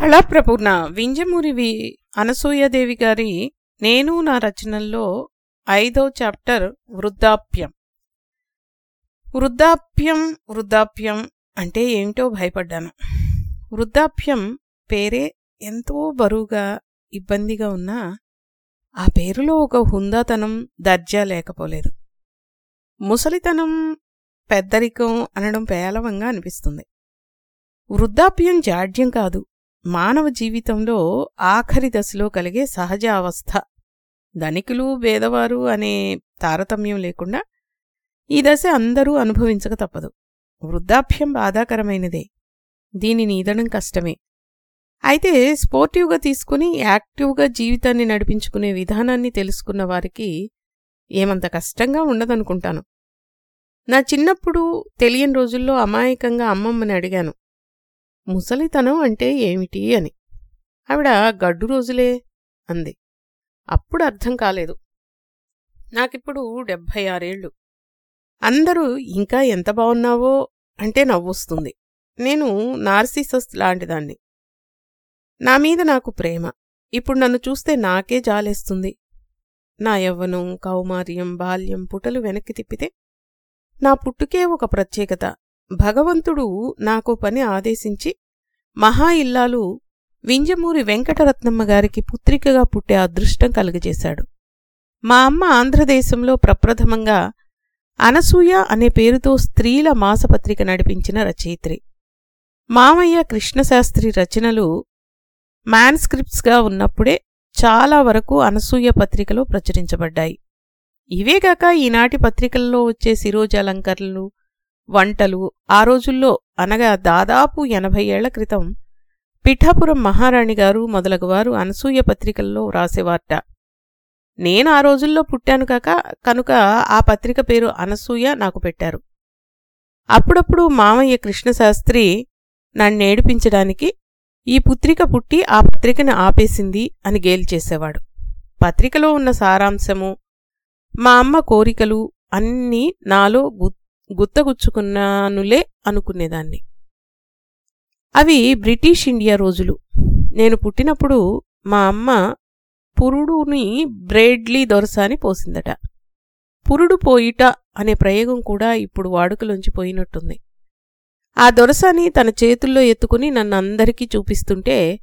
కళాప్రపూర్ణ వింజమూరి వి అనసూయదేవి గారి నేను నా రచనల్లో ఐదో చాప్టర్ వృద్ధాప్యం. వృద్ధాప్యం వృద్ధాప్యం అంటే ఏమిటో భయపడ్డాను. వృద్ధాప్యం పేరే ఎంతో బరువుగా ఇబ్బందిగా ఉన్నా ఆ పేరులో ఒక హుందాతనం దర్జా లేకపోలేదు. ముసలితనం పెద్దరికం అనడం పేలవంగా అనిపిస్తుంది. వృద్ధాప్యం జాడ్యం కాదు. మానవ జీవితంలో ఆఖరి దశలో కలిగే సహజ అవస్థ. ధనికులు పేదవారు అనే తారతమ్యం లేకుండా ఈ దశ అందరూ అనుభవించక తప్పదు. వృద్ధాప్యం బాధాకరమైనదే. దీనిని ఈదడం కష్టమే. అయితే స్పోర్టివ్గా తీసుకుని యాక్టివ్గా జీవితాన్ని నడిపించుకునే విధానాన్ని తెలుసుకున్న వారికి ఏమంత కష్టంగా ఉండదనుకుంటాను. నా చిన్నప్పుడు తెలియని రోజుల్లో అమాయకంగా అమ్మమ్మని అడిగాను. ముసలితనం అంటే ఏమిటి అని. ఆవిడ గడ్డు రోజులే అంది. అప్పుడు అర్థం కాలేదు. నాకిప్పుడు డెబ్భై ఆరేళ్ళు. అందరూ ఇంకా ఎంత బాగున్నావో అంటే నవ్వొస్తుంది. నేను నార్సిసస్ లాంటిదాన్ని. నా మీద నాకు ప్రేమ. ఇప్పుడు నన్ను చూస్తే నాకే జాలేస్తుంది. నా యవ్వనం కౌమార్యం బాల్యం పుటలు వెనక్కి తిప్పితే నా పుట్టుకే ఒక ప్రత్యేకత. భగవంతుడు నాకు పని ఆదేశించి మహా ఇల్లాలు వింజమూరి వెంకటరత్నమ్మ గారికి పుత్రికగా పుట్టే అదృష్టం కలుగజేశాడు. మా అమ్మ ఆంధ్రదేశంలో ప్రప్రథమంగా అనసూయ అనే పేరుతో స్త్రీల మాసపత్రిక నడిపించిన రచయిత్రి. మామయ్య కృష్ణశాస్త్రి రచనలు మ్యాన్స్క్రిప్ట్స్గా ఉన్నప్పుడే చాలా వరకు అనసూయ పత్రికలో ప్రచురించబడ్డాయి. ఇవేగాక ఈనాటి పత్రికల్లో వచ్చే శిరోజాలంకరణలు వంటలు ఆ రోజుల్లో అనగా దాదాపు ఎనభై ఏళ్ళ క్రితం పిఠాపురం మహారాణి గారు మొదలగువారు అనసూయ పత్రికల్లో వ్రాసేవారట. నేను ఆ రోజుల్లో పుట్టాను కాక కనుక ఆ పత్రిక పేరు అనసూయ నాకు పెట్టారు. అప్పుడప్పుడు మామయ్య కృష్ణశాస్త్రి నన్నేడిపించడానికి ఈ పుత్రిక పుట్టి ఆ పత్రికని ఆపేసింది అని గేలి చేసేవాడు. పత్రికలో ఉన్న సారాంశము మా అమ్మ కోరికలు అన్నీ నాలో గుత్తగుచ్చుకున్నానులే అనుకునేదాన్ని. అవి బ్రిటిష్ ఇండియా రోజులు. నేను పుట్టినప్పుడు మా అమ్మ పురుడుని బ్రేడ్లీ దొరసాని పోసిందట. పురుడు పోయిట అనే ప్రయోగం కూడా ఇప్పుడు వాడుకలోంచి పోయినట్టుంది. ఆ దొరసాని తన చేతుల్లో ఎత్తుకుని నన్ను అందరికీ చూపిస్తుంటే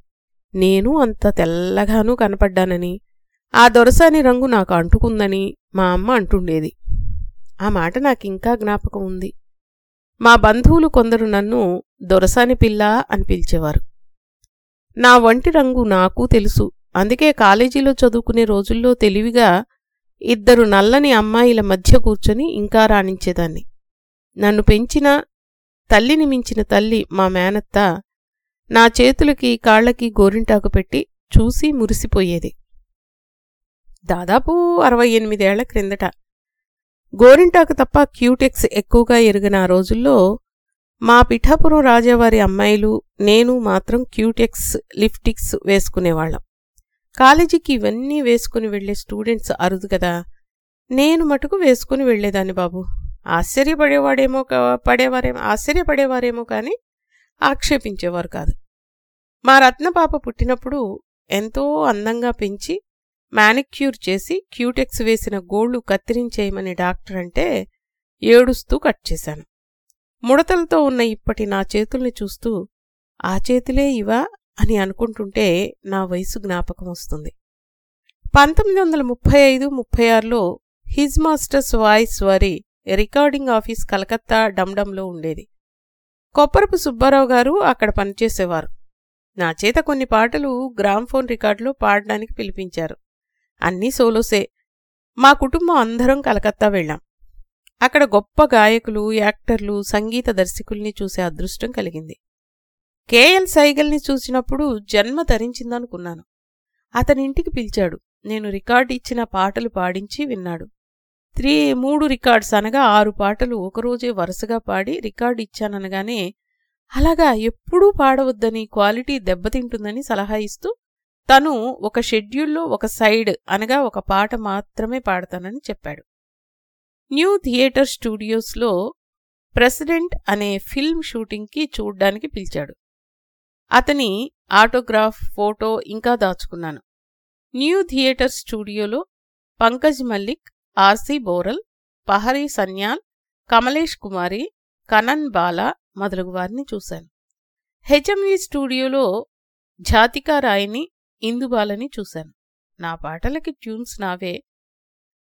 నేను అంత తెల్లగానూ కనపడ్డానని ఆ దొరసాని రంగు నాకు అంటుకుందని మా అమ్మ అంటుండేది. ఆ మాట నాకింకా జ్ఞాపకం ఉంది మా బంధువులు కొందరు నన్ను దొరసాని పిల్ల అని పిలిచేవారు. నా వంటి రంగు నాకు తెలుసు. అందుకే కాలేజీలో చదువుకునే రోజుల్లో తెలివిగా ఇద్దరు నల్లని అమ్మాయిల మధ్య కూర్చొని ఇంకా రాణించేదాన్ని. నన్ను పెంచిన తల్లిని మించిన తల్లి మా మేనత్త నా చేతులకి కాళ్ళకి గోరింటాకు పెట్టి చూసి మురిసిపోయేది. దాదాపు అరవై ఎనిమిదేళ్ళ క్రిందట. గోరింటాకు తప్ప క్యూటెక్స్ ఎక్కువగా ఎరిగిన ఆ రోజుల్లో మా పిఠాపురం రాజావారి అమ్మాయిలు నేను మాత్రం క్యూటెక్స్ లిఫ్టిక్స్ వేసుకునేవాళ్ళం. కాలేజీకి ఇవన్నీ వేసుకుని వెళ్ళే స్టూడెంట్స్ అరుదు కదా. నేను మటుకు వేసుకుని వెళ్ళేదాన్ని బాబు. ఆశ్చర్యపడేవాడేమో పడేవారేమో ఆశ్చర్యపడేవారేమో కానీ ఆక్షేపించేవారు కాదు. మా రత్నపాప పుట్టినప్పుడు ఎంతో అందంగా పెంచి మానిక్యూర్ చేసి క్యూటెక్స్ వేసిన గోళ్ళు కత్తిరించేయమని డాక్టర్ అంటే ఏడుస్తూ కట్ చేశాను. ముడతలతో ఉన్న ఇప్పటి నా చేతుల్ని చూస్తూ ఆ చేతులే ఇవా? అని అనుకుంటుంటే నా వయసు జ్ఞాపకం వస్తుంది. పంతొమ్మిది వందల ముప్పై ఐదు ముప్పై ఆరులో హిజ్ మాస్టర్స్ వాయిస్ వారి రికార్డింగ్ ఆఫీస్ కలకత్తా డమ్డంలో ఉండేది. కొప్పరపు సుబ్బారావు గారు అక్కడ పనిచేసేవారు. నా చేత కొన్ని పాటలు గ్రామ్ఫోన్ రికార్డులో పాడడానికి పిలిపించారు. అన్నీ సోలోసే. మా కుటుంబం అందరం కలకత్తా వెళ్ళాం. అక్కడ గొప్ప గాయకులు యాక్టర్లు సంగీత దర్శకుల్ని చూసే అదృష్టం కలిగింది. కేఎల్ సైగల్ని చూసినప్పుడు జన్మ ధరించిందనుకున్నాను. అతనింటికి పిలిచాడు. నేను రికార్డు ఇచ్చిన పాటలు పాడించి విన్నాడు. త్రీ మూడు రికార్డ్స్ అనగా ఆరు పాటలు ఒకరోజే వరుసగా పాడి రికార్డు ఇచ్చాననగానే అలాగా ఎప్పుడూ పాడవద్దని క్వాలిటీ దెబ్బతింటుందని సలహా ఇస్తూ తను ఒక షెడ్యూల్లో ఒక సైడ్ అనగా ఒక పాట మాత్రమే పాడతానని చెప్పాడు. న్యూ థియేటర్ స్టూడియోస్లో ప్రెసిడెంట్ అనే ఫిల్మ్ షూటింగ్కి చూడ్డానికి పిలిచాడు. అతని ఆటోగ్రాఫ్ ఫోటో ఇంకా దాచుకున్నాను. న్యూ థియేటర్ స్టూడియోలో పంకజ్ మల్లిక్ ఆర్సి బోరల్ పహరీ సన్యాల్ కమలేష్ కుమారి కనన్ బాలా మొదలగు వారిని చూశాను. హెచ్ఎంవి స్టూడియోలో జాతికా రాయిని ఇందుబాలని చూశాను. నా పాటలకి ట్యూన్స్ నావే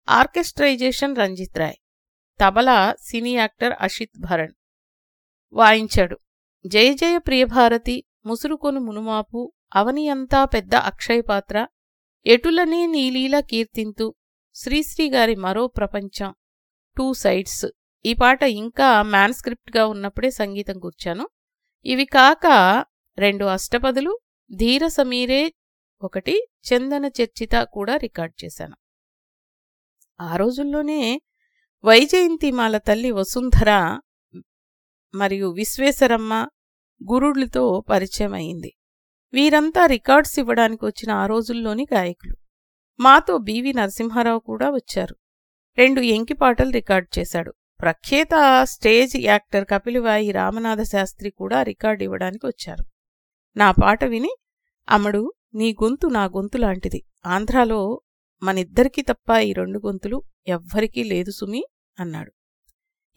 orchestrisation Ranjit Roy tabla cine actor Ashit Bharan వాయించాడు. జయ జయ ప్రియభారతి ముసురుకొను మునుమాపు అవనియంతా పెద్ద అక్షయ పాత్ర ఎటులనే నీలీల కీర్తింతు శ్రీశ్రీ గారి మరో ప్రపంచం టూ సైడ్స్. ఈ పాట ఇంకా మ్యాన్స్క్రిప్ట్గా ఉన్నప్పుడే సంగీతం కూర్చాను. ఇవి కాక రెండు అష్టపదులు ధీర సమీరే ఒకటి చందన చర్చిత కూడా రికార్డ్ చేశాను. ఆ రోజుల్లోనే వైజయంతిమాల తల్లి వసుంధర మరియు విశ్వేశ్వరమ్మ గురుడులతో పరిచయం అయింది. వీరంతా రికార్డ్స్ ఇవ్వడానికి వచ్చిన ఆ రోజుల్లోని గాయకులు. మాతో బివి నరసింహారావు కూడా వచ్చారు. రెండు ఎంకి పాటలు రికార్డ్ చేశాడు. ప్రఖ్యాత స్టేజ్ యాక్టర్ కపిలివాయి రామనాథ శాస్త్రి కూడా రికార్డు ఇవ్వడానికి వచ్చారు. నా పాట విని అమడు నీ గొంతు నా గొంతు లాంటిది. ఆంధ్రాలో మనిద్దరికీ తప్ప ఈ రెండు గొంతులు ఎవ్వరికీ లేదు సుమి అన్నాడు.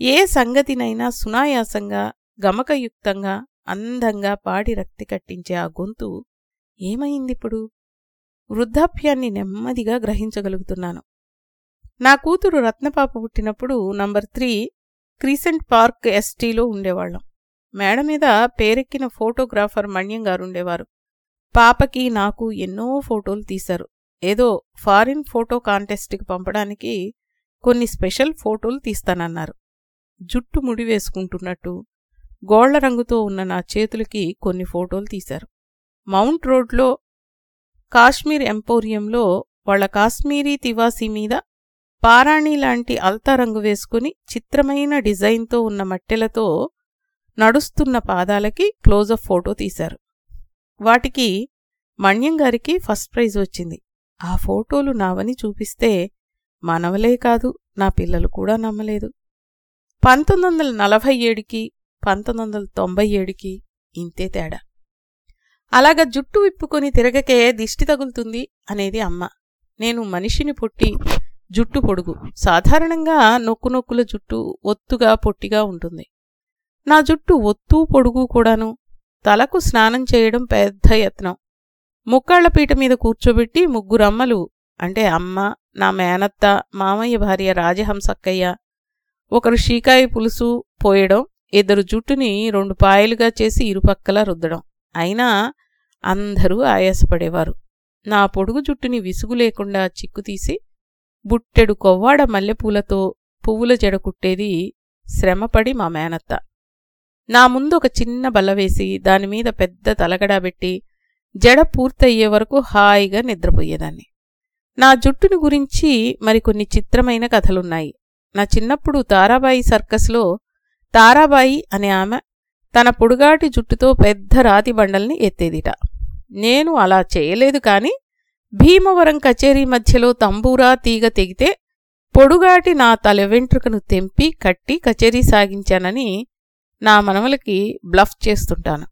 ఏ సంగతినైనా సునాయాసంగా గమకయుక్తంగా అందంగా పాడి రక్తి కట్టించే ఆ గొంతు ఏమైందిప్పుడు? వృద్ధాప్యాన్ని నెమ్మదిగా గ్రహించగలుగుతున్నాను. నా కూతురు రత్నపాప పుట్టినప్పుడు నంబర్ త్రీ క్రీసెంట్ పార్క్ ఎస్టీలో ఉండేవాళ్ళం. మేడ మీద పేరెక్కిన ఫోటోగ్రాఫర్ మణ్యం గారుండేవారు పాపకి నాకు ఎన్నో ఫోటోలు తీశారు. ఏదో ఫారిన్ ఫోటో కాంటెస్ట్కి పంపడానికి కొన్ని స్పెషల్ ఫోటోలు తీస్తానన్నారు. జుట్టు ముడి వేసుకుంటున్నట్టు గోళ్ళ రంగుతో ఉన్న నా చేతులకి కొన్ని ఫోటోలు తీశారు. మౌంట్ రోడ్లో కాశ్మీర్ ఎంపోరియంలో వాళ్ళ కాశ్మీరీ తివాసీ మీద పారాణి లాంటి అల్తా రంగు వేసుకుని చిత్రమైన డిజైన్తో ఉన్న మట్టెలతో నడుస్తున్న పాదాలకి క్లోజప్ ఫోటో తీశారు. వాటికి మణ్యంగారికి ఫస్ట్ ప్రైజ్ వచ్చింది. ఆ ఫోటోలు నావని చూపిస్తే మనవలే కాదు నా పిల్లలు కూడా నమ్మలేదు. పంతొమ్మిది వందల నలభై ఏడుకి పంతొమ్మిది వందల తొంభై ఏడుకి ఇంతే తేడా. అలాగ జుట్టు విప్పుకొని తిరగకే దిష్టి తగులుతుంది అనేది అమ్మ. నేను మనిషిని పొట్టి జుట్టు పొడుగు. సాధారణంగా నొక్కు నొక్కుల జుట్టు ఒత్తుగా పొట్టిగా ఉంటుంది. నా జుట్టు ఒత్తు పొడుగు కూడాను. తలకు స్నానం చేయడం పెద్ద యత్నం. ముక్కాళ్ళపీట మీద కూర్చోబెట్టి ముగ్గురమ్మలు అంటే అమ్మ నా మేనత్త మామయ్య భార్య రాజహంసక్కయ్య ఒకరు షీకాయి పులుసు పోయడం ఇద్దరు జుట్టుని రెండు పాయలుగా చేసి ఇరుపక్కలా రుద్దడం. అయినా అందరూ ఆయాసపడేవారు. నా పొడుగు జుట్టుని విసుగు లేకుండా చిక్కుతీసి బుట్టెడు కొవ్వాడ మల్లెపూలతో పువ్వుల జడ కుట్టేది శ్రమపడి మా మేనత్త. నా ముందు ఒక చిన్న బల్లవేసి దానిమీద పెద్ద తలగడా పెట్టి జడ పూర్తయ్యే వరకు హాయిగా నిద్రపోయేదాన్ని. నా జుట్టుని గురించి మరికొన్ని చిత్రమైన కథలున్నాయి. నా చిన్నప్పుడు తారాబాయి సర్కస్లో తారాబాయి అనే ఆమె తన పొడుగాటి జుట్టుతో పెద్ద రాతి బండల్ని ఎత్తేదిట. నేను అలా చేయలేదు కాని భీమవరం కచేరీ మధ్యలో తంబూరా తీగ తెగితే పొడుగాటి నా తల వెంట్రుకను తెంపి కట్టి కచేరీ సాగించానని నా మనవలకి బ్లఫ్ చేస్తుంటాను.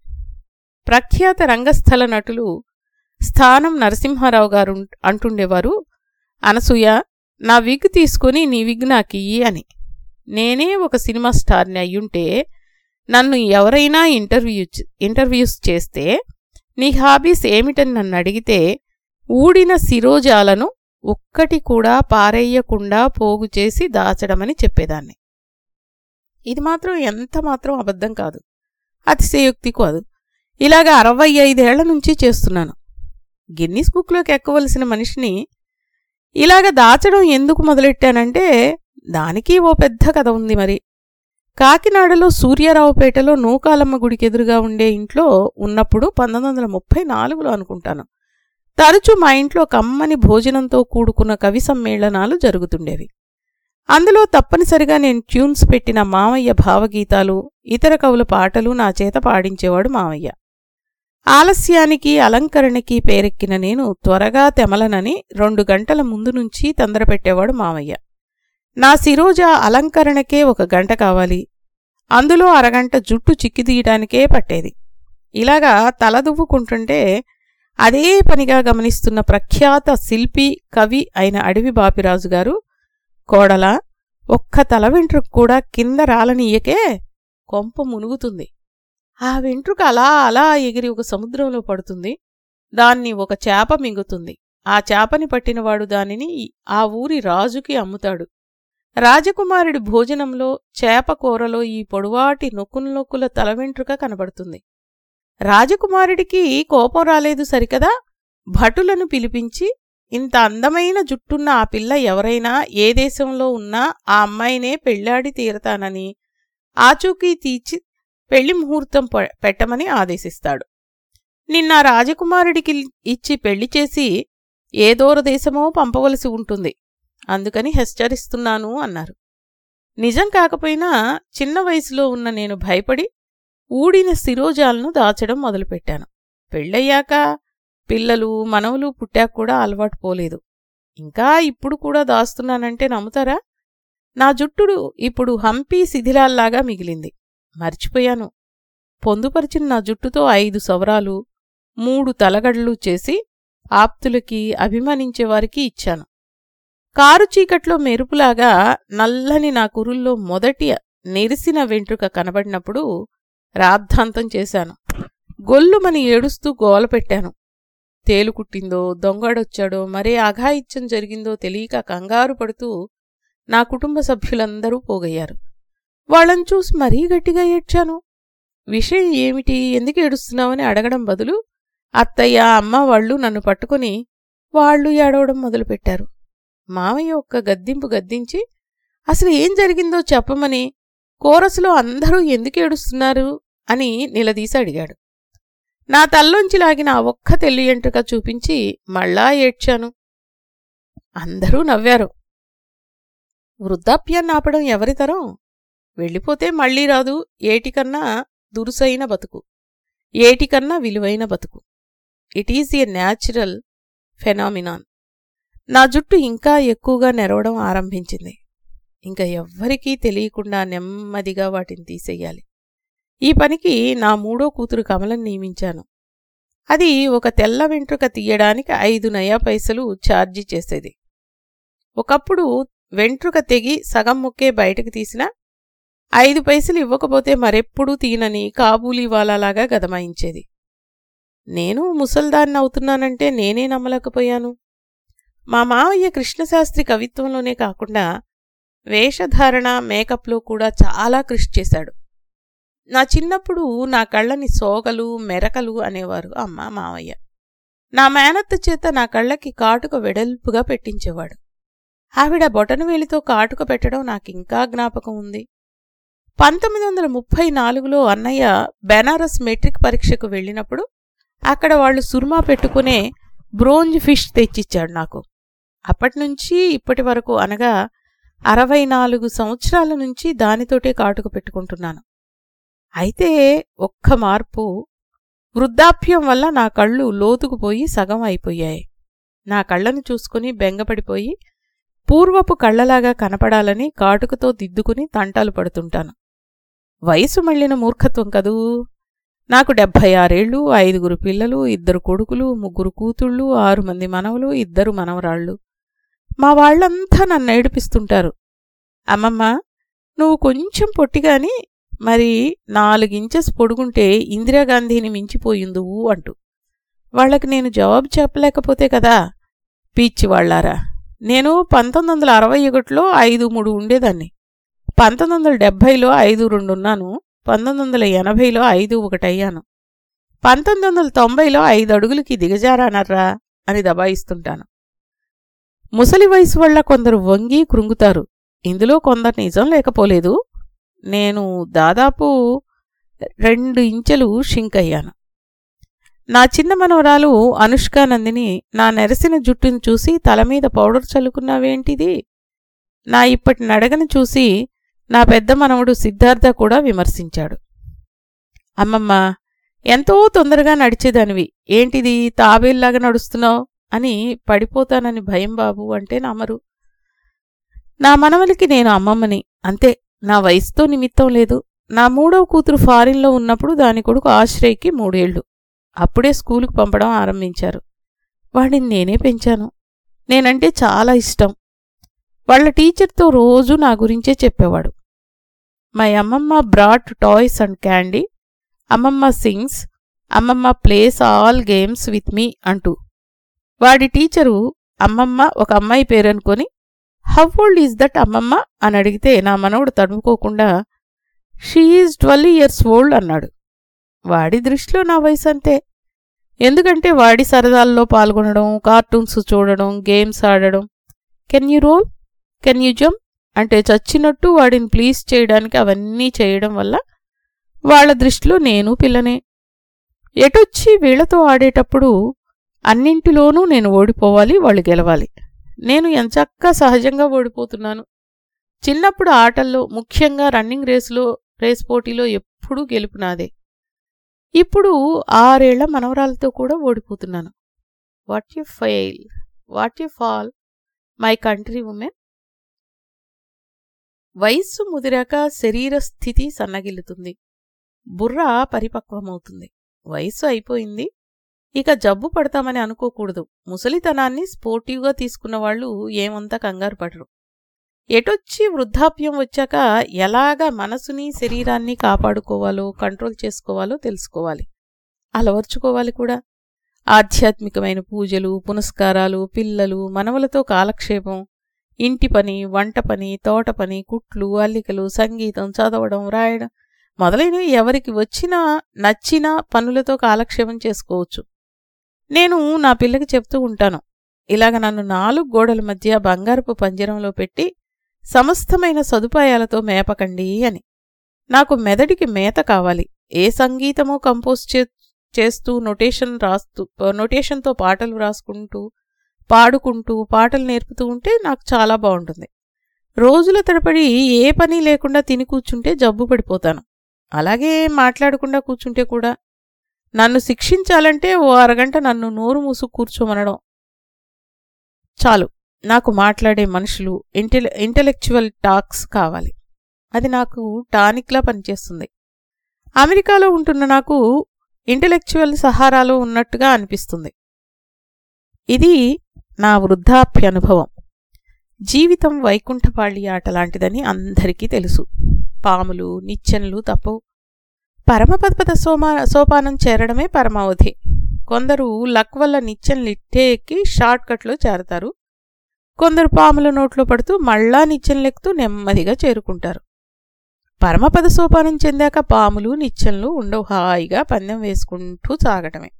ప్రఖ్యాత రంగస్థల నటులు స్థానం నరసింహారావు గారు అంటుండేవారు అనసూయ నా విగ్ తీసుకుని నీ విగ్ నాకియ్యి అని. నేనే ఒక సినిమా స్టార్ని అయ్యుంటే నన్ను ఎవరైనా ఇంటర్వ్యూ ఇంటర్వ్యూస్ చేస్తే నీ హాబీస్ ఏమిటని నన్ను అడిగితే ఊడిన శిరోజాలను ఒక్కటి కూడా పారేయకుండా పోగు చేసి దాచడమని చెప్పేదాన్ని. ఇది మాత్రం ఎంత మాత్రం అబద్ధం కాదు. అతిశయోక్తి కాదు ఇలాగ అరవై ఐదేళ్ళ నుంచి చేస్తున్నాను. గిన్నిస్ బుక్లోకి ఎక్కవలసిన మనిషిని ఇలాగ దాచడం ఎందుకు మొదలెట్టానంటే దానికి ఓ పెద్ద కథ ఉంది మరి. కాకినాడలో సూర్యారావుపేటలో నూకాలమ్మ గుడికి ఎదురుగా ఉండే ఇంట్లో ఉన్నప్పుడు పంతొమ్మిది వందల ముప్పై నాలుగులో అనుకుంటాను. తరచూ మా ఇంట్లో కమ్మని భోజనంతో కూడుకున్న కవి సమ్మేళనాలు జరుగుతుండేవి. అందులో తప్పనిసరిగా నేను ట్యూన్స్ పెట్టిన మామయ్య భావగీతాలు ఇతర కవుల పాటలు నా చేత పాడించేవాడు మామయ్య. ఆలస్యానికి అలంకరణకి పేరెక్కిన నేను త్వరగా తెమలనని రెండు గంటల ముందు నుంచి తొందరపెట్టేవాడు మామయ్య. నా సిరోజా అలంకరణకే ఒక గంట కావాలి. అందులో అరగంట జుట్టు చిక్కిదీయడానికే పట్టేది. ఇలాగా తలదువ్వుకుంటుంటే అదే పనిగా గమనిస్తున్న ప్రఖ్యాత శిల్పి కవి అయిన అడవి బాపిరాజు గారు కోడల ఒక్క తల వెంట్రుకు కూడా కింద రాలనీయకే కొంప మునుగుతుంది. ఆ వెంట్రుక అలా అలా ఎగిరి ఒక సముద్రంలో పడుతుంది. దాన్ని ఒక చేప మింగుతుంది. ఆ చేపని పట్టినవాడు దానిని ఆ ఊరి రాజుకి అమ్ముతాడు. రాజకుమారుడి భోజనంలో చేప కూరలో ఈ పొడువాటి నొక్కునొక్కుల తల వెంట్రుక కనబడుతుంది. రాజకుమారుడికి కోపం రాలేదు సరికదా? భటులను పిలిపించి ఇంత అందమైన జుట్టున్న ఆ పిల్ల ఎవరైనా ఏ దేశంలో ఉన్నా ఆ అమ్మాయినే పెళ్ళాడి తీరతానని ఆచూకీ తీర్చి పెళ్ళి ముహూర్తం పెట్టమని ఆదేశిస్తాడు. నిన్న రాజకుమారుడికి ఇచ్చి పెళ్ళి చేసి ఏ దూరదేశమో పంపవలసి ఉంటుంది. అందుకని హెచ్చరిస్తున్నాను అన్నారు. నిజం కాకపోయినా చిన్న వయసులో ఉన్న నేను భయపడి ఊడిన శిరోజాలను దాచడం మొదలుపెట్టాను. పెళ్ళయ్యాక పిల్లలు మనవలు పుట్టాక కూడా అలవాటు పోలేదు. ఇంకా ఇప్పుడు కూడా దాస్తున్నానంటే నమ్ముతారా? నా జుట్టుడు ఇప్పుడు హంపీ శిథిలాల్లాగా మిగిలింది. మర్చిపోయాను. పొందుపరిచిన నా జుట్టుతో ఐదు సవరాలు మూడు తలగడలు చేసి ఆప్తులకి అభిమానించేవారికి ఇచ్చాను. కారు చీకట్లో మెరుపులాగా నల్లని నా కురుల్లో మొదటి నెరిసిన వెంట్రుక కనబడినప్పుడు రాద్ధాంతం చేశాను. గొల్లుమని ఏడుస్తూ గోలపెట్టాను తేలు తేలుకుట్టిందో దొంగడొచ్చాడో మరే అఘాయిత్యం జరిగిందో తెలియక కంగారు పడుతూ నా కుటుంబ సభ్యులందరూ పోగయ్యారు. వాళ్ళని చూసి మరీ గట్టిగా ఏడ్చాను. విషయం ఏమిటి? ఎందుకు ఏడుస్తున్నావని అడగడం బదులు అత్తయ్య అమ్మ వాళ్ళు నన్ను పట్టుకుని వాళ్ళు ఏడవడం మొదలుపెట్టారు. మామయ్య ఒక్క గద్దింపు గద్దించి అసలు ఏం జరిగిందో చెప్పమని కోరసులో అందరూ ఎందుకు ఏడుస్తున్నారు? అని నిలదీసి అడిగాడు. నా తల్లోంచి లాగిన ఆ ఒక్క తెల్లి ఎంట్రుక చూపించి మళ్ళా ఏడ్చాను. అందరూ నవ్వారు. వృద్ధాప్యాన్ని ఆపడం ఎవరితరం వెళ్ళిపోతే మళ్ళీ రాదు. ఏటికన్నా దురుసైన బతుకు. ఏటికన్నా విలువైన బతుకు. It is a natural phenomenon నా జుట్టు ఇంకా ఎక్కువగా నెరవడం ఆరంభించింది. ఇంకా ఎవ్వరికీ తెలియకుండా నెమ్మదిగా వాటిని తీసేయాలి. ఈ పనికి నా మూడో కూతురు కమలను నియమించాను. అది ఒక తెల్ల వెంట్రుక తీయడానికి ఐదు నయా పైసలు ఛార్జీ చేసేది. ఒకప్పుడు వెంట్రుక తెగి సగం ముక్కే బయటకు తీసినా ఐదు పైసలు ఇవ్వకపోతే మరెప్పుడూ తీనని కాబూలీ గదమాయించేది. నేను ముసల్దాన్ని అవుతున్నానంటే నేనే నమ్మలేకపోయాను. మా మావయ్య కృష్ణశాస్త్రి కవిత్వంలోనే కాకుండా వేషధారణ మేకప్లో కూడా చాలా కృషి చేశాడు. నా చిన్నప్పుడు నా కళ్ళని సోగలు మెరకలు అనేవారు అమ్మ మావయ్య. నా మేనత్త చేత నా కళ్ళకి కాటుక వెడల్పుగా పెట్టించేవాడు. ఆవిడ బొటనవేలితో కాటుక పెట్టడం నాకింకా జ్ఞాపకం ఉంది. పంతొమ్మిది వందల ముప్పై నాలుగులో అన్నయ్య బెనారస్ మెట్రిక్ పరీక్షకు వెళ్ళినప్పుడు అక్కడ వాళ్ళు సుర్మా పెట్టుకునే బ్రోంజ్ ఫిష్ తెచ్చిచ్చాడు నాకు. అప్పటినుంచి ఇప్పటి వరకు అనగా అరవై నాలుగు సంవత్సరాల నుంచి దానితోటే కాటుక పెట్టుకుంటున్నాను. అయితే ఒక్క మార్పు వృద్ధాప్యం వల్ల నా కళ్ళు లోతుకుపోయి సగం అయిపోయాయి. నా కళ్ళను చూసుకుని బెంగపడిపోయి పూర్వపు కళ్ళలాగా కనపడాలని కాటుకతో దిద్దుకుని తంటాలు పడుతుంటాను. వయసు మళ్ళిన మూర్ఖత్వం కదూ? నాకు డెబ్భై ఆరేళ్ళు ఐదుగురు పిల్లలు ఇద్దరు కొడుకులు ముగ్గురు కూతుళ్ళు ఆరు మంది మనవలు ఇద్దరు మనవరాళ్ళు. మా వాళ్ళంతా నన్ను ఏడిపిస్తుంటారు. అమ్మమ్మ నువ్వు కొంచెం పొట్టిగాని మరి నాలుగించెస్ పొడుగుంటే ఇందిరాగాంధీని మించిపోయిందువు అంటూ. వాళ్ళకి నేను జవాబు చెప్పలేకపోతే కదా? పీచ్చివాళ్ళారా నేను పంతొమ్మిది వందల అరవై ఒకటిలో ఐదు మూడు ఉండేదాన్ని. పంతొమ్మిది వందల డెబ్భైలో ఐదు రెండున్నాను పంతొమ్మిది వందల ఎనభైలో ఐదు ఒకటయ్యాను పంతొమ్మిది వందల తొంభైలో ఐదు అడుగులకి దిగజారానర్రా అని దబాయిస్తుంటాను. ముసలి వయసు వల్ల కొందరు వంగి కృంగుతారు. ఇందులో కొందరు నిజం లేకపోలేదు. నేను దాదాపు రెండు ఇంచెలు షింక్ అయ్యాను. నా చిన్న మనవరాలు అనుష్కానందిని నా నెరసిన జుట్టును చూసి తల మీద పౌడర్ చల్లుకున్నావేంటిది? నా ఇప్పటి నడగను చూసి నా పెద్ద మనవడు సిద్ధార్థ కూడా విమర్శించాడు. అమ్మమ్మ ఎంతో తొందరగా నడిచేదానివి. ఏంటిది తాబేల్లాగా నడుస్తున్నావు? అని పడిపోతానని భయం బాబు అంటే నమ్మరు నా మనవలికి నేను అమ్మమ్మని అంతే. నా వయసుతో నిమిత్తం లేదు. నా మూడవ కూతురు ఫారిన్లో ఉన్నప్పుడు దాని కొడుకు ఆశ్రయ్కి మూడేళ్ళు. అప్పుడే స్కూలుకు పంపడం ఆరంభించారు. వాడిని నేనే పెంచాను. నేనంటే చాలా ఇష్టం. వాళ్ళ టీచర్తో రోజూ నా గురించే చెప్పేవాడు. My ammamma brought toys and candy ammamma sings ammamma plays all games with me అంటూ. వాడి టీచరు అమ్మమ్మ ఒక అమ్మాయి పేరనుకొని how old is that ammamma? అని అడిగితే నా మనవడు తడుముకోకుండా she is twelve years old అన్నాడు. వాడి దృష్టిలో నా వయసు అంతే ఎందుకంటే వాడి సరదాల్లో పాల్గొనడం కార్టూన్స్ చూడడం గేమ్స్ ఆడడం. Can you roll can you jump అంటే చచ్చినట్టు వాడిని ప్లీజ్ చేయడానికి అవన్నీ చేయడం వల్ల వాళ్ళ దృష్టిలో నేను పిల్లనే. ఎటొచ్చి వీళ్ళతో ఆడేటప్పుడు అన్నింటిలోనూ నేను ఓడిపోవాలి వాళ్ళు గెలవాలి. నేను ఎంచక్కా సహజంగా ఓడిపోతున్నాను. చిన్నప్పుడు ఆటల్లో ముఖ్యంగా రన్నింగ్ రేసులో రేస్ పోటీలో ఎప్పుడూ గెలుపు నాదే. ఇప్పుడు ఆరేళ్ళ మనవరాలతో కూడా ఓడిపోతున్నాను. What you fail what you fall my country women వయస్సు ముదిరాక శరీర స్థితి సన్నగిల్లుతుంది. బుర్ర పరిపక్వమవుతుంది. వయస్సు అయిపోయింది. ఇక జబ్బు పడతామని అనుకోకూడదు. ముసలితనాన్ని స్పోర్టివ్గా తీసుకున్న వాళ్ళు ఏమంతా కంగారు పడరు. ఎటొచ్చి వృద్ధాప్యం వచ్చాక ఎలాగ మనసుని శరీరాన్ని కాపాడుకోవాలో కంట్రోల్ చేసుకోవాలో తెలుసుకోవాలి. అలవర్చుకోవాలి కూడా. ఆధ్యాత్మికమైన పూజలు పునస్కారాలు పిల్లలు మనవలతో కాలక్షేపం ఇంటి పని వంట పని తోట పని కుట్లు అల్లికలు సంగీతం చదవడం రాయడం మొదలైనవి ఎవరికి వచ్చినా నచ్చిన పనులతో కాలక్షేపం చేసుకోవచ్చు. నేను నా పిల్లకి చెప్తూ ఉంటాను. ఇలాగ నన్ను నాలుగు గోడల మధ్య బంగారపు పంజరంలో పెట్టి సమస్తమైన సదుపాయాలతో మేపకండి అని. నాకు మెదడికి మేత కావాలి. ఏ సంగీతమో కంపోజ్ చే చేస్తూ నొటేషన్ రాస్తూ నొటేషన్తో పాటలు రాసుకుంటూ పాడుకుంటూ పాటలు నేర్పుతూ ఉంటే నాకు చాలా బాగుంటుంది. రోజుల తడపడి ఏ పని లేకుండా తిని కూర్చుంటే జబ్బు పడిపోతాను. అలాగే మాట్లాడకుండా కూర్చుంటే కూడా నన్ను శిక్షించాలంటే ఓ అరగంట నన్ను నోరు మూసు కూర్చోమనడం. చాలు. నాకు మాట్లాడే మనుషులు ఇంటెల్ ఇంటలెక్చువల్ టాక్స్ కావాలి. అది నాకు టానిక్లా పనిచేస్తుంది. అమెరికాలో ఉంటున్న నాకు ఇంటలెక్చువల్ సహారాలో ఉన్నట్టుగా అనిపిస్తుంది. ఇది నా వృద్ధాప్య అనుభవం. జీవితం వైకుంఠపాళి ఆట లాంటిదని అందరికీ తెలుసు. పాములు నిచ్చెనలు తప్పవు. పరమపద్పద సోమా సోపానం చేరడమే పరమావధి. కొందరు లక్ వల్ల నిత్యం లిట్టే ఎక్కి షార్ట్కట్లో చేరతారు కొందరు పాముల నోట్లో పడుతూ మళ్ళా నిచ్చెనలెక్కుతూ నెమ్మదిగా చేరుకుంటారు. పరమపద సోపానం చెందాక పాములు నిత్యంలు ఉండవు. హాయిగా పందెం వేసుకుంటూ సాగటమే.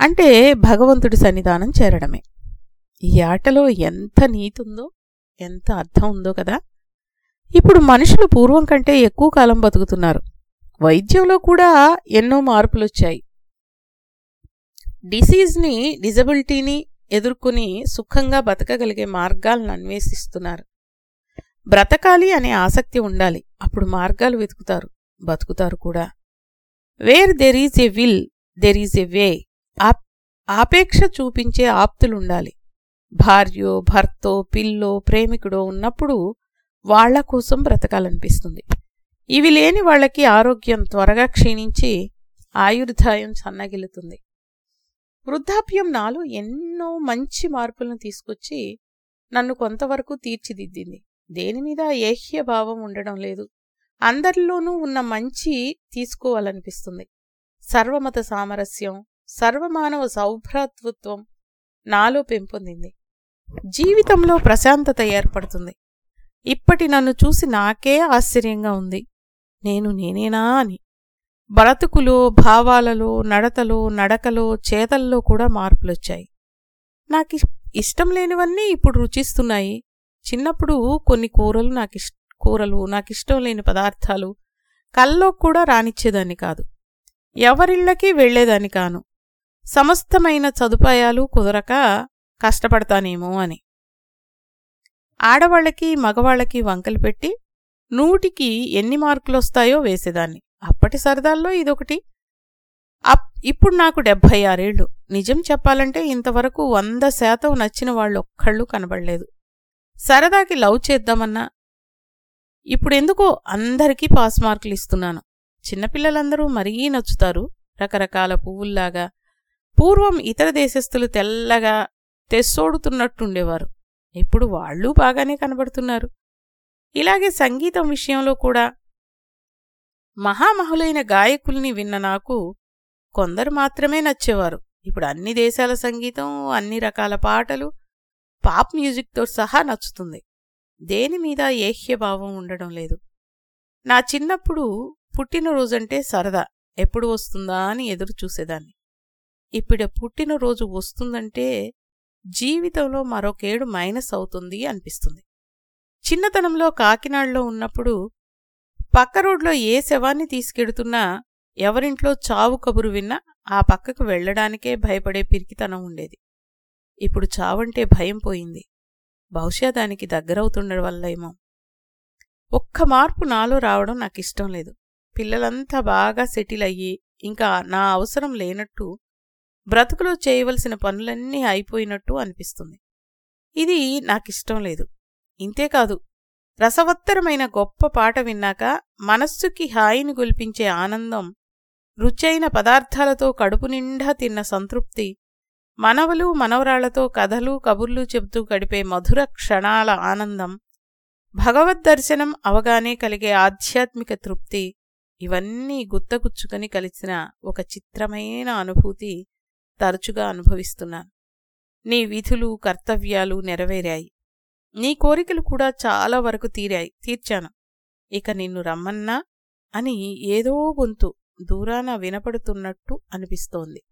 అంటే భగవంతుడి సన్నిధానం చేరడమే. ఈ ఆటలో ఎంత నీతుందో ఎంత అర్థం ఉందో కదా. ఇప్పుడు మనుషులు పూర్వం కంటే ఎక్కువ కాలం బతుకుతున్నారు. వైద్యంలో కూడా ఎన్నో మార్పులొచ్చాయి. డిసీజ్ని డిజబిలిటీని ఎదుర్కొని సుఖంగా బతకగలిగే మార్గాలను అన్వేషిస్తున్నారు. బ్రతకాలి అనే ఆసక్తి ఉండాలి. అప్పుడు మార్గాలు వెతుకుతారు బతుకుతారు కూడా. Where there is a will there is a way ఆపేక్ష చూపించే ఆప్తులుండాలి. భార్యో భర్తో పిల్లో ప్రేమికుడో ఉన్నప్పుడు వాళ్ళ కోసం బ్రతకాలనిపిస్తుంది. ఇవి లేని వాళ్ళకి ఆరోగ్యం త్వరగా క్షీణించి ఆయుర్దాయం సన్నగిలుతుంది వృద్ధాప్యం నాలో ఎన్నో మంచి మార్పులను తీసుకొచ్చి నన్ను కొంతవరకు తీర్చిదిద్దింది. దేని మీద ఏహ్య భావం ఉండడం లేదు. అందరిలోనూ ఉన్న మంచి తీసుకోవాలనిపిస్తుంది. సర్వమత సామరస్యం సర్వమానవ సౌభ్రాతృత్వం నాలో పెంపొందింది. జీవితంలో ప్రశాంతత ఏర్పడుతుంది. ఇప్పటి నన్ను చూసి నాకే ఆశ్చర్యంగా ఉంది. నేను నేనేనా అని. బ్రతుకులో భావాలలో నడతలో నడకలో చేతల్లో కూడా మార్పులొచ్చాయి. నాకు ఇష్టం లేనివన్నీ ఇప్పుడు రుచిస్తున్నాయి. చిన్నప్పుడు కొన్ని కూరలు నాకు కూరలు నాకు ఇష్టం లేని పదార్థాలు కల్లో కూడా రానిచ్చేదాన్ని కాదు. ఎవరిళ్ళకి వెళ్ళేదాన్ని కాను. సమస్తమైన సదుపాయాలు కుదరక కష్టపడతానేమో అని. ఆడవాళ్ళకి మగవాళ్ళకి వంకలు పెట్టి నూటికి ఎన్ని మార్కులొస్తాయో వేసేదాన్ని. అప్పటి సరదాల్లో ఇదొకటి. అప్ ఇప్పుడు నాకు డెబ్భై ఆరేళ్ళు నిజం చెప్పాలంటే ఇంతవరకు వంద శాతం నచ్చిన వాళ్ళొక్కళ్ళు కనబడలేదు. సరదాకి లవ్ చేద్దామన్నా ఇప్పుడెందుకో అందరికీ పాస్ మార్కులు ఇస్తున్నాను చిన్నపిల్లలందరూ మరీ నచ్చుతారు. రకరకాల పువ్వుల్లాగా. పూర్వం ఇతర దేశస్థులు తెల్లగా తెస్సోడుతున్నట్టుండేవారు. ఇప్పుడు వాళ్ళూ బాగానే కనబడుతున్నారు. ఇలాగే సంగీతం విషయంలో కూడా. మహామహులైన గాయకుల్ని విన్న నాకు కొందరు మాత్రమే నచ్చేవారు. ఇప్పుడు అన్ని దేశాల సంగీతం అన్ని రకాల పాటలు పాప్ మ్యూజిక్తో సహా నచ్చుతుంది. దేని మీద ఏహ్యభావం ఉండడం లేదు. నా చిన్నప్పుడు పుట్టినరోజంటే సరదా ఎప్పుడు వస్తుందా అని ఎదురు చూసేదాన్ని. ఇప్పుడు పుట్టినరోజు వస్తుందంటే జీవితంలో మరొకేడు మైనస్ అవుతుంది అనిపిస్తుంది. చిన్నతనంలో కాకినాడలో ఉన్నప్పుడు పక్క రోడ్లో ఏ శవాన్ని తీసుకెడుతున్నా ఎవరింట్లో చావు కబురు విన్నా ఆ పక్కకు వెళ్ళడానికే భయపడే పిరికితనం ఉండేది. ఇప్పుడు చావంటే భయం పోయింది. బహుశా దానికి దగ్గరవుతుండడం వల్ల ఏమో ఒక్క మార్పు నాలో రావడం నాకిష్టం లేదు. పిల్లలంతా బాగా సెటిల్ అయ్యి ఇంకా నా అవసరం లేనట్టు బ్రతుకులో చేయవలసిన పనులన్నీ అయిపోయినట్టు అనిపిస్తుంది. ఇది నాకిష్టం లేదు. ఇంతేకాదు. రసవత్తరమైన గొప్ప పాట విన్నాక మనస్సుకి హాయిని గొల్పించే ఆనందం రుచైన పదార్థాలతో కడుపు నిండా తిన్న సంతృప్తి మనవలు మనవరాళ్ళతో కథలు కబుర్లు చెబుతూ గడిపే మధుర క్షణాల ఆనందం భగవద్దర్శనం అవగానే కలిగే ఆధ్యాత్మిక తృప్తి ఇవన్నీ గుత్తగుచ్చుకొని కలిసిన ఒక చిత్రమైన అనుభూతి తరచుగా అనుభవిస్తున్నాను. నీ విధులు కర్తవ్యాలు నెరవేరాయి. నీ కోరికలు కూడా చాలా వరకు తీరాయి తీర్చాను. ఇక నిన్ను రమ్మన్నా అని ఏదో గొంతు దూరాన వినపడుతున్నట్టు అనిపిస్తోంది.